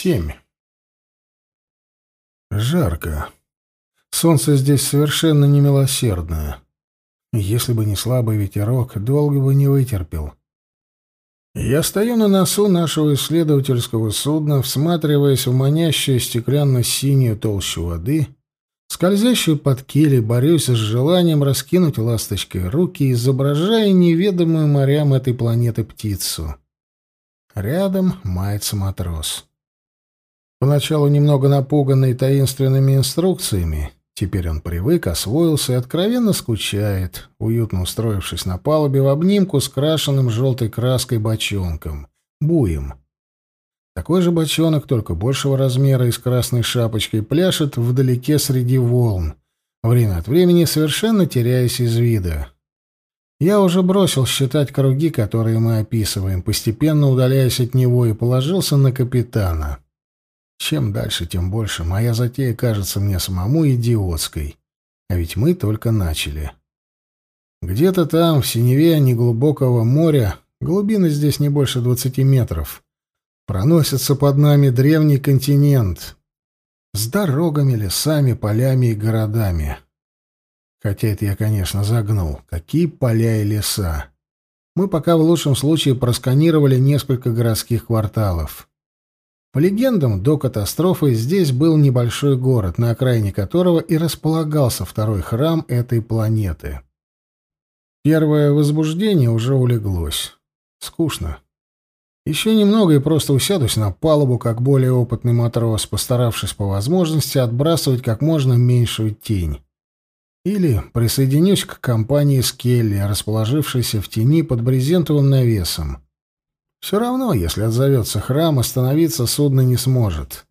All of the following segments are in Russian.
Семь. Жарко. Солнце здесь совершенно немилосердное. Если бы не слабый ветерок, долго бы не вытерпел. Я стою на носу нашего исследовательского судна, всматриваясь в манящую стеклянно-синюю толщу воды, скользящую под килей, борюсь с желанием раскинуть ласточкой руки, изображая неведомую морям этой планеты птицу. Рядом мается матрос. Поначалу немного напуганный таинственными инструкциями, теперь он привык, освоился и откровенно скучает, уютно устроившись на палубе в обнимку с крашенным желтой краской бочонком, буем. Такой же бочонок, только большего размера и с красной шапочкой, пляшет вдалеке среди волн, время от времени совершенно теряясь из вида. Я уже бросил считать круги, которые мы описываем, постепенно удаляясь от него, и положился на капитана. Чем дальше, тем больше. Моя затея кажется мне самому идиотской. А ведь мы только начали. Где-то там, в синеве неглубокого моря, глубина здесь не больше двадцати метров, проносится под нами древний континент с дорогами, лесами, полями и городами. Хотя это я, конечно, загнул. Какие поля и леса! Мы пока в лучшем случае просканировали несколько городских кварталов. По легендам, до катастрофы здесь был небольшой город, на окраине которого и располагался второй храм этой планеты. Первое возбуждение уже улеглось. Скучно. Еще немного и просто усядусь на палубу, как более опытный матрос, постаравшись по возможности отбрасывать как можно меньшую тень. Или присоединюсь к компании Скелли, расположившейся в тени под брезентовым навесом. Все равно, если отзовется храм, остановиться судно не сможет.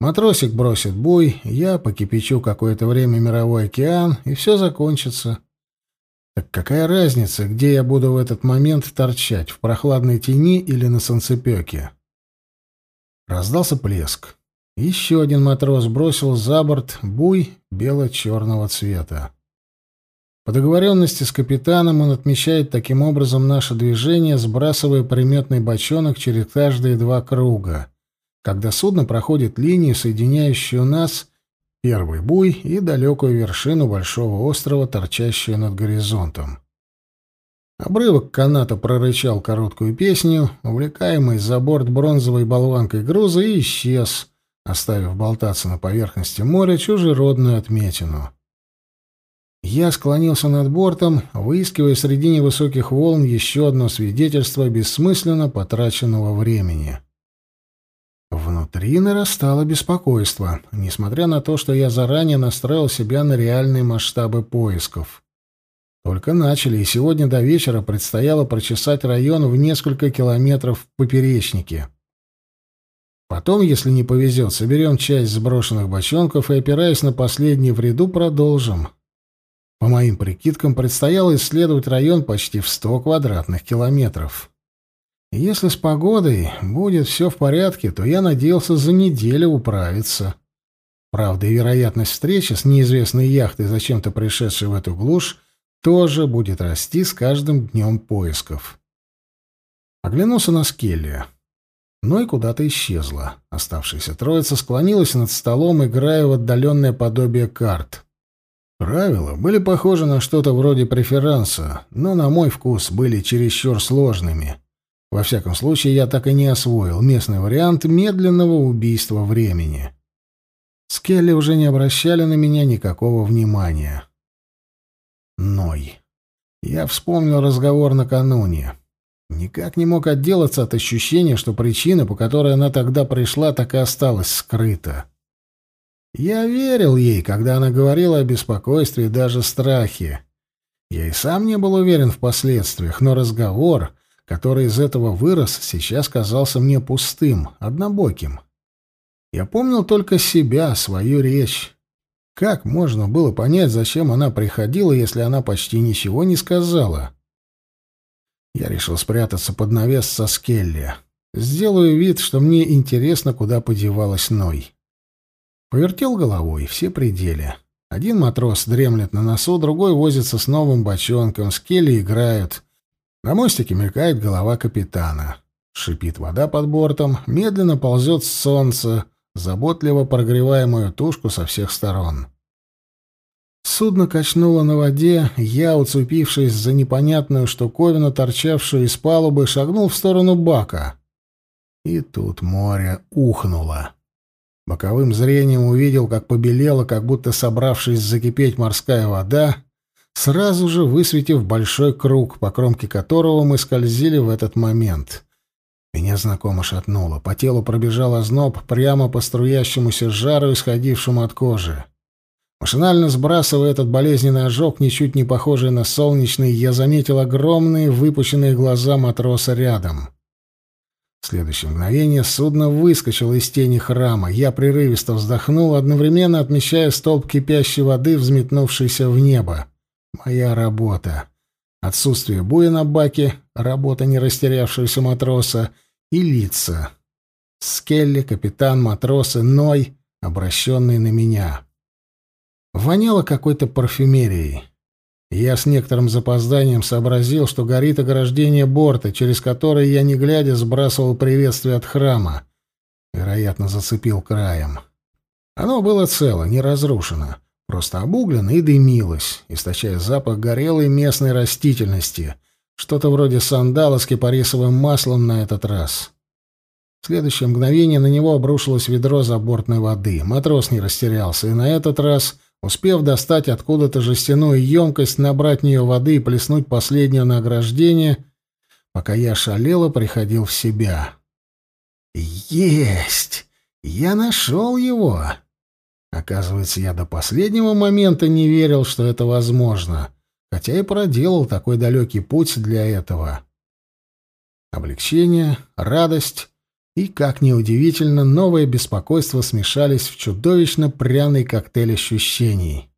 Матросик бросит буй, я покипячу какое-то время мировой океан, и все закончится. Так какая разница, где я буду в этот момент торчать, в прохладной тени или на солнцепеке? Раздался плеск. Еще один матрос бросил за борт буй бело-черного цвета. По договоренности с капитаном он отмечает таким образом наше движение, сбрасывая приметный бочонок через каждые два круга, когда судно проходит линию, соединяющую нас, первый буй и далекую вершину большого острова, торчащую над горизонтом. Обрывок каната прорычал короткую песню, увлекаемый за борт бронзовой болванкой груза, и исчез — оставив болтаться на поверхности моря чужеродную отметину. Я склонился над бортом, выискивая среди невысоких волн еще одно свидетельство бессмысленно потраченного времени. Внутри нарастало беспокойство, несмотря на то, что я заранее настроил себя на реальные масштабы поисков. Только начали, и сегодня до вечера предстояло прочесать район в несколько километров поперечнике. Потом, если не повезет, соберем часть сброшенных бочонков и, опираясь на последний в ряду, продолжим. По моим прикидкам, предстояло исследовать район почти в 100 квадратных километров. если с погодой будет все в порядке, то я надеялся за неделю управиться. Правда, и вероятность встречи с неизвестной яхтой, зачем-то пришедшей в эту глушь, тоже будет расти с каждым днем поисков. Оглянулся на Скеллия но и куда-то исчезла. Оставшаяся троица склонилась над столом, играя в отдаленное подобие карт. Правила были похожи на что-то вроде преферанса, но на мой вкус были чересчур сложными. Во всяком случае, я так и не освоил местный вариант медленного убийства времени. Скелли уже не обращали на меня никакого внимания. Ной. Я вспомнил разговор накануне. Никак не мог отделаться от ощущения, что причина, по которой она тогда пришла, так и осталась скрыта. Я верил ей, когда она говорила о беспокойстве и даже страхе. Я и сам не был уверен в последствиях, но разговор, который из этого вырос, сейчас казался мне пустым, однобоким. Я помнил только себя, свою речь. Как можно было понять, зачем она приходила, если она почти ничего не сказала? Я решил спрятаться под навес со Скелли. Сделаю вид, что мне интересно, куда подевалась Ной. Повертел головой, все пределы. Один матрос дремлет на носу, другой возится с новым бочонком, Скелли играют. На мостике мелькает голова капитана. Шипит вода под бортом, медленно ползет солнце, заботливо прогревая мою тушку со всех сторон. Судно качнуло на воде, я, уцепившись за непонятную штуковину, торчавшую из палубы, шагнул в сторону бака. И тут море ухнуло. Боковым зрением увидел, как побелела, как будто собравшись закипеть морская вода, сразу же высветив большой круг, по кромке которого мы скользили в этот момент. Меня знакомо шатнуло, по телу пробежал озноб прямо по струящемуся жару, исходившему от кожи. Машинально сбрасывая этот болезненный ожог, ничуть не похожий на солнечный, я заметил огромные выпученные глаза матроса рядом. В следующее мгновение судно выскочило из тени храма. Я прерывисто вздохнул, одновременно отмечая столб кипящей воды, взметнувшийся в небо. Моя работа. Отсутствие буя на баке, работа не растерявшегося матроса и лица. Скелли, капитан, матросы, Ной, обращенные на меня. Воняло какой-то парфюмерией. Я с некоторым запозданием сообразил, что горит ограждение борта, через которое я, не глядя, сбрасывал приветствие от храма. Вероятно, зацепил краем. Оно было цело, не разрушено, просто обуглено и дымилось, источая запах горелой местной растительности, что-то вроде сандала с кипарисовым маслом на этот раз. В следующее мгновение на него обрушилось ведро забортной воды. Матрос не растерялся, и на этот раз Успев достать откуда-то жестяную емкость, набрать в нее воды и плеснуть последнее на ограждение, пока я шалело приходил в себя. «Есть! Я нашел его!» Оказывается, я до последнего момента не верил, что это возможно, хотя и проделал такой далекий путь для этого. Облегчение, радость и, как ни удивительно, новое беспокойство смешались в чудовищно пряный коктейль ощущений.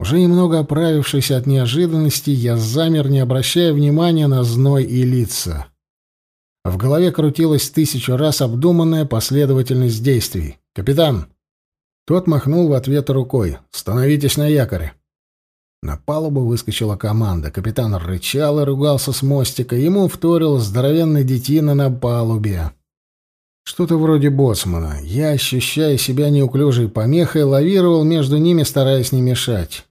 Уже немного оправившись от неожиданности, я замер, не обращая внимания на зной и лица. В голове крутилась тысячу раз обдуманная последовательность действий. «Капитан!» Тот махнул в ответ рукой. «Становитесь на якоре!» На палубу выскочила команда. Капитан рычал и ругался с мостика. Ему вторил здоровенный детина на палубе. Что-то вроде боцмана. Я, ощущая себя неуклюжей помехой, лавировал между ними, стараясь не мешать.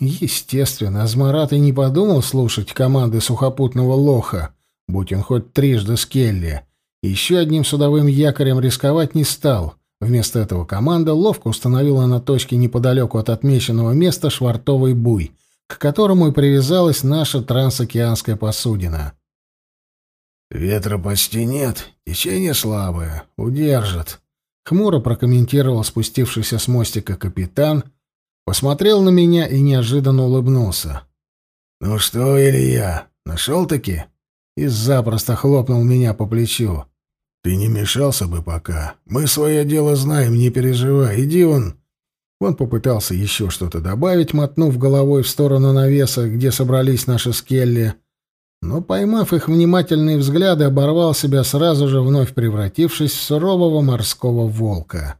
Естественно, Азмарат и не подумал слушать команды сухопутного лоха, будь он хоть трижды скелли. Еще одним судовым якорем рисковать не стал. Вместо этого команда ловко установила на точке неподалеку от отмеченного места швартовый буй, к которому и привязалась наша трансокеанская посудина. «Ветра почти нет, течение слабое, удержит», — хмуро прокомментировал спустившийся с мостика капитан, посмотрел на меня и неожиданно улыбнулся. «Ну что, Илья, нашел-таки?» и запросто хлопнул меня по плечу. «Ты не мешался бы пока. Мы свое дело знаем, не переживай. Иди он...» Он попытался еще что-то добавить, мотнув головой в сторону навеса, где собрались наши скелли, — но, поймав их внимательные взгляды, оборвал себя сразу же, вновь превратившись в сурового морского волка.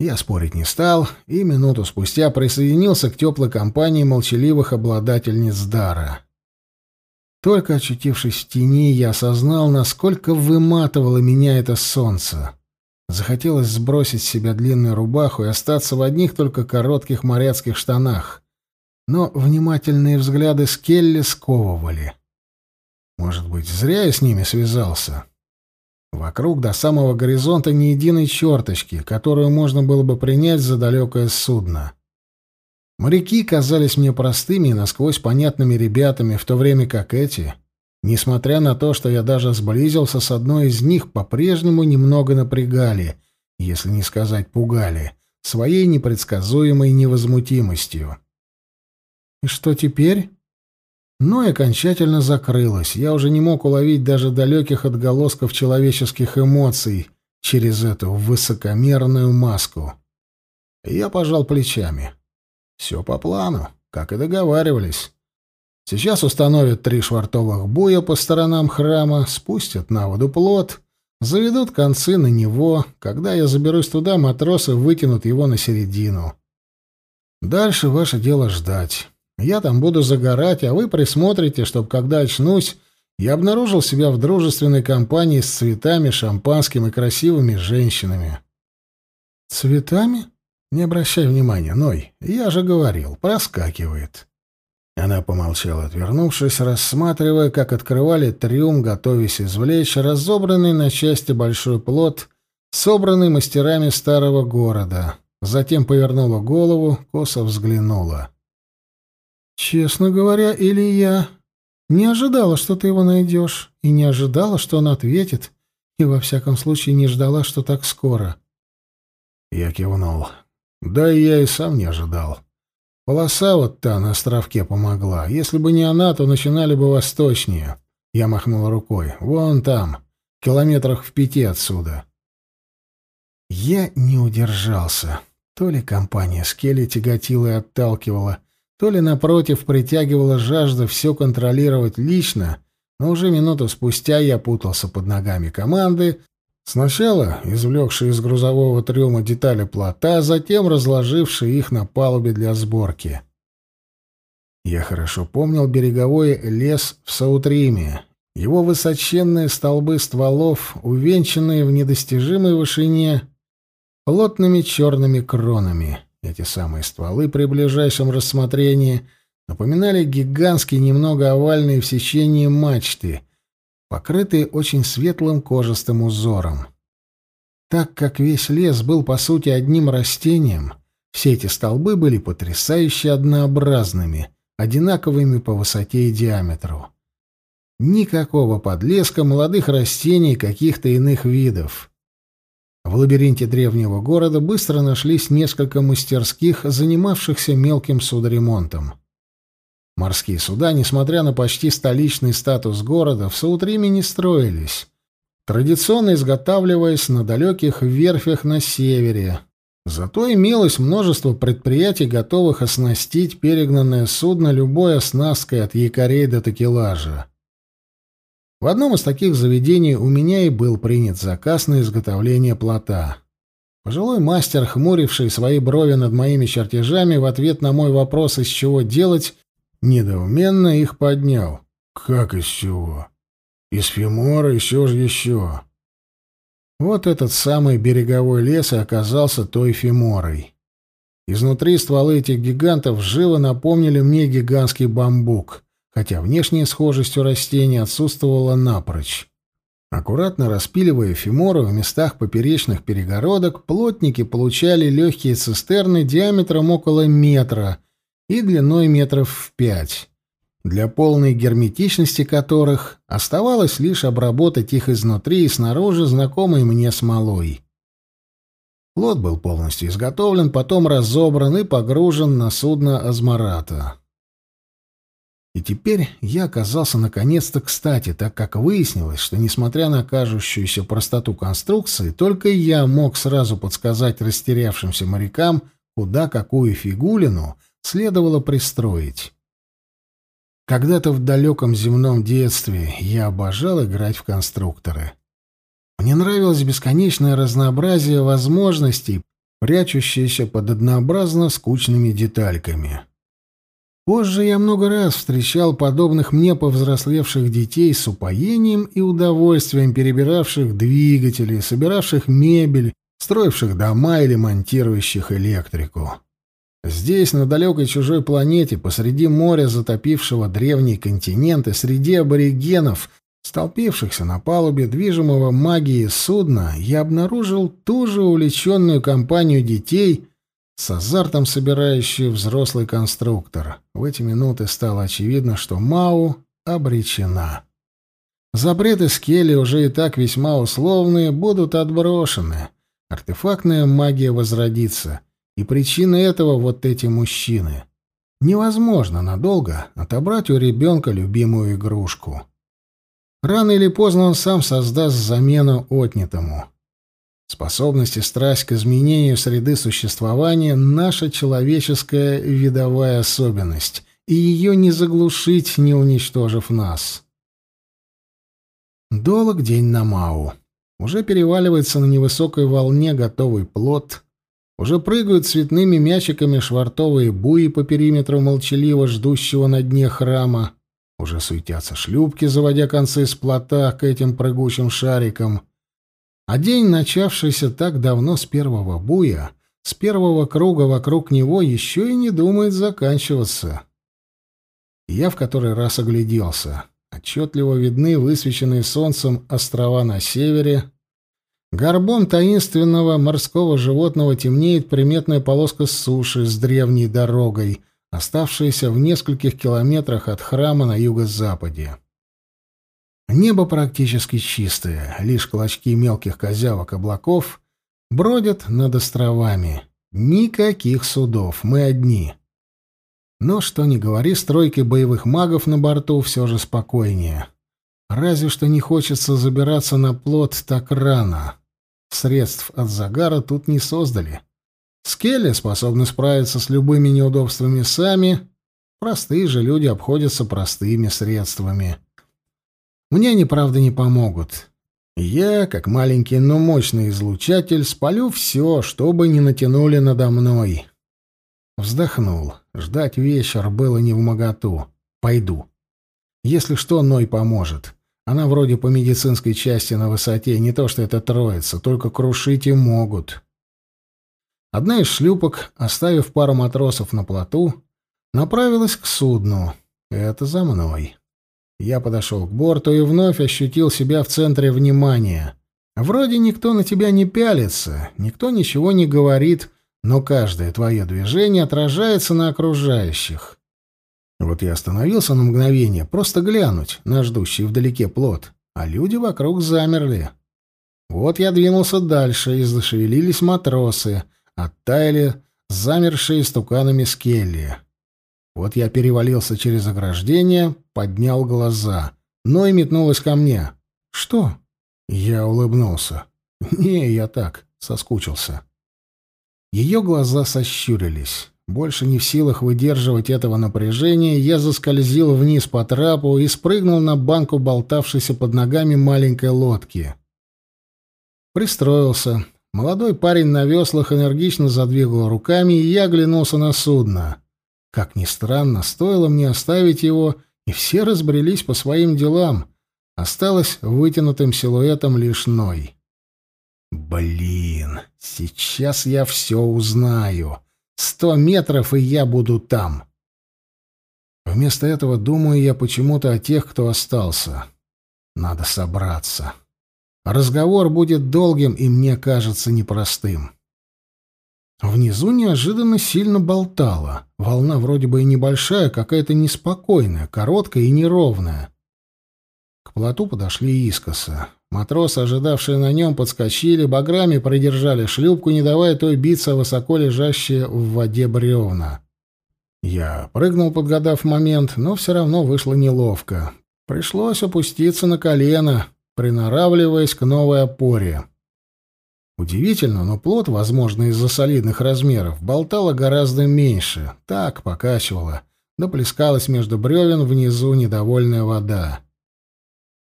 Я спорить не стал, и минуту спустя присоединился к теплой компании молчаливых обладательниц дара. Только очутившись в тени, я осознал, насколько выматывало меня это солнце. Захотелось сбросить с себя длинную рубаху и остаться в одних только коротких моряцких штанах но внимательные взгляды Скелли сковывали. Может быть, зря я с ними связался. Вокруг до самого горизонта ни единой черточки, которую можно было бы принять за далекое судно. Моряки казались мне простыми и насквозь понятными ребятами, в то время как эти, несмотря на то, что я даже сблизился с одной из них, по-прежнему немного напрягали, если не сказать пугали, своей непредсказуемой невозмутимостью. И что теперь? Но и окончательно закрылась. Я уже не мог уловить даже далеких отголосков человеческих эмоций через эту высокомерную маску. я пожал плечами. Все по плану, как и договаривались. Сейчас установят три швартовых буя по сторонам храма, спустят на воду плот, заведут концы на него. Когда я заберусь туда, матросы вытянут его на середину. Дальше ваше дело ждать. Я там буду загорать, а вы присмотрите, чтобы, когда очнусь, я обнаружил себя в дружественной компании с цветами, шампанским и красивыми женщинами. «Цветами? Не обращай внимания, Ной, я же говорил, проскакивает». Она помолчала, отвернувшись, рассматривая, как открывали трюм, готовясь извлечь разобранный на части большой плод, собранный мастерами старого города. Затем повернула голову, косо взглянула. «Честно говоря, Илья, не ожидала, что ты его найдешь, и не ожидала, что он ответит, и во всяком случае не ждала, что так скоро». Я кивнул. «Да и я и сам не ожидал». Полоса вот та на островке помогла. Если бы не она, то начинали бы восточнее. Я махнул рукой. Вон там, километрах в пяти отсюда. Я не удержался. То ли компания Скелли тяготила и отталкивала, то ли, напротив, притягивала жажда все контролировать лично, но уже минуту спустя я путался под ногами команды, Сначала извлекший из грузового трюма детали плота, затем разложивший их на палубе для сборки. Я хорошо помнил береговой лес в Саутриме, его высоченные столбы стволов, увенчанные в недостижимой вышине плотными черными кронами. Эти самые стволы при ближайшем рассмотрении напоминали гигантские, немного овальные в сечении мачты — покрытые очень светлым кожистым узором. Так как весь лес был, по сути, одним растением, все эти столбы были потрясающе однообразными, одинаковыми по высоте и диаметру. Никакого подлеска молодых растений каких-то иных видов. В лабиринте древнего города быстро нашлись несколько мастерских, занимавшихся мелким судоремонтом. Морские суда, несмотря на почти столичный статус города, в Саутриме не строились, традиционно изготавливаясь на далеких верфях на севере. Зато имелось множество предприятий, готовых оснастить перегнанное судно любой оснасткой от якорей до такелажа. В одном из таких заведений у меня и был принят заказ на изготовление плота. Пожилой мастер, хмуривший свои брови над моими чертежами, в ответ на мой вопрос, из чего делать, Недоуменно их поднял. Как из чего? Из Фимора еще ж еще. Вот этот самый береговой лес и оказался той Фиморой. Изнутри стволы этих гигантов живо напомнили мне гигантский бамбук, хотя внешняя схожесть у растений отсутствовала напрочь. Аккуратно распиливая фиморы в местах поперечных перегородок, плотники получали легкие цистерны диаметром около метра — и длиной метров в пять, для полной герметичности которых оставалось лишь обработать их изнутри и снаружи знакомой мне смолой. Плот был полностью изготовлен, потом разобран и погружен на судно Азмарата. И теперь я оказался наконец-то кстати, так как выяснилось, что, несмотря на кажущуюся простоту конструкции, только я мог сразу подсказать растерявшимся морякам, куда какую фигулину — следовало пристроить. Когда-то в далеком земном детстве я обожал играть в конструкторы. Мне нравилось бесконечное разнообразие возможностей, прячущееся под однообразно скучными детальками. Позже я много раз встречал подобных мне повзрослевших детей с упоением и удовольствием перебиравших двигатели, собиравших мебель, строивших дома или монтирующих электрику. Здесь, на далекой чужой планете, посреди моря, затопившего древний континент, и среди аборигенов, столпившихся на палубе движимого магией судна, я обнаружил ту же увлеченную компанию детей, с азартом собирающую взрослый конструктор. В эти минуты стало очевидно, что Мау обречена. Запреты Скелли, уже и так весьма условные, будут отброшены. Артефактная магия возродится — и причина этого вот эти мужчины. Невозможно надолго отобрать у ребенка любимую игрушку. Рано или поздно он сам создаст замену отнятому. Способность и страсть к изменению среды существования — наша человеческая видовая особенность, и ее не заглушить, не уничтожив нас. Долг день на Мау. Уже переваливается на невысокой волне готовый плод — уже прыгают цветными мячиками швартовые буи по периметру молчаливо ждущего на дне храма. Уже суетятся шлюпки, заводя концы с плота к этим прыгучим шарикам. А день, начавшийся так давно с первого буя, с первого круга вокруг него, еще и не думает заканчиваться. Я в который раз огляделся. Отчетливо видны высвеченные солнцем острова на севере. Горбом таинственного морского животного темнеет приметная полоска суши с древней дорогой, оставшаяся в нескольких километрах от храма на юго-западе. Небо практически чистое, лишь клочки мелких козявок облаков бродят над островами. Никаких судов, мы одни. Но что ни говори, стройки боевых магов на борту все же спокойнее. Разве что не хочется забираться на плот так рано. Средств от загара тут не создали. Скелли способны справиться с любыми неудобствами сами, простые же люди обходятся простыми средствами. Мне они, правда, не помогут. Я, как маленький, но мощный излучатель, спалю все, чтобы не натянули надо мной. Вздохнул. Ждать вечер было не в моготу. Пойду. Если что, Ной поможет. Она вроде по медицинской части на высоте, не то что это троица, только крушить и могут. Одна из шлюпок, оставив пару матросов на плоту, направилась к судну. Это за мной. Я подошел к борту и вновь ощутил себя в центре внимания. Вроде никто на тебя не пялится, никто ничего не говорит, но каждое твое движение отражается на окружающих. Вот я остановился на мгновение, просто глянуть на ждущий вдалеке плот, а люди вокруг замерли. Вот я двинулся дальше, и зашевелились матросы, оттаяли замершие стуканами скелли. Вот я перевалился через ограждение, поднял глаза. но и метнулась ко мне. «Что?» Я улыбнулся. «Не, я так, соскучился». Ее глаза сощурились. Больше не в силах выдерживать этого напряжения, я заскользил вниз по трапу и спрыгнул на банку болтавшейся под ногами маленькой лодки. Пристроился. Молодой парень на веслах энергично задвигал руками, и я оглянулся на судно. Как ни странно, стоило мне оставить его, и все разбрелись по своим делам. Осталось вытянутым силуэтом лишь Ной. Блин, сейчас я все узнаю. Сто метров, и я буду там. Вместо этого думаю я почему-то о тех, кто остался. Надо собраться. Разговор будет долгим и, мне кажется, непростым. Внизу неожиданно сильно болтало. Волна вроде бы и небольшая, какая-то неспокойная, короткая и неровная. К плоту подошли искоса. Матросы, ожидавшие на нем, подскочили, баграми продержали шлюпку, не давая той биться высоко лежащие в воде бревна. Я прыгнул, подгадав момент, но все равно вышло неловко. Пришлось опуститься на колено, приноравливаясь к новой опоре. Удивительно, но плот, возможно, из-за солидных размеров, болтало гораздо меньше. Так покачивало. Да плескалась между бревен внизу недовольная вода.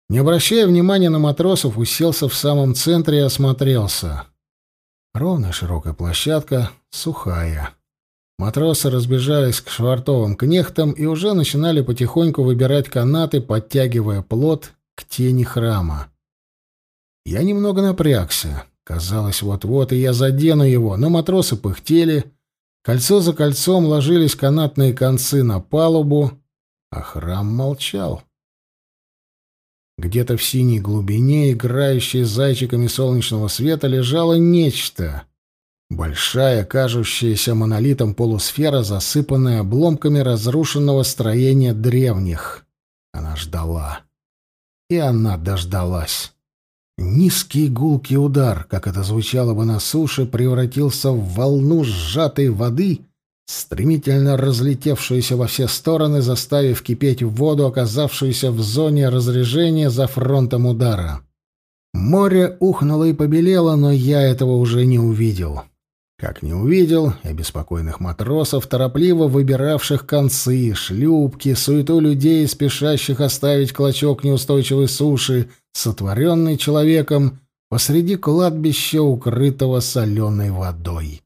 Не обращая внимания на матросов, уселся в самом центре и осмотрелся. Ровная широкая площадка, сухая. Матросы разбежались к швартовым кнехтам и уже начинали потихоньку выбирать канаты, подтягивая плот к тени храма. Я немного напрягся. Казалось, вот-вот и я задену его, но матросы пыхтели. Кольцо за кольцом ложились канатные концы на палубу, а храм молчал. Где-то в синей глубине, играющей зайчиками солнечного света, лежало нечто. Большая, кажущаяся монолитом полусфера, засыпанная обломками разрушенного строения древних. Она ждала. И она дождалась. Низкий гулкий удар, как это звучало бы на суше, превратился в волну сжатой воды — стремительно разлетевшуюся во все стороны, заставив кипеть воду, оказавшуюся в зоне разрежения за фронтом удара. Море ухнуло и побелело, но я этого уже не увидел. Как не увидел, и беспокойных матросов, торопливо выбиравших концы, шлюпки, суету людей, спешащих оставить клочок неустойчивой суши, сотворенный человеком посреди кладбища, укрытого соленой водой.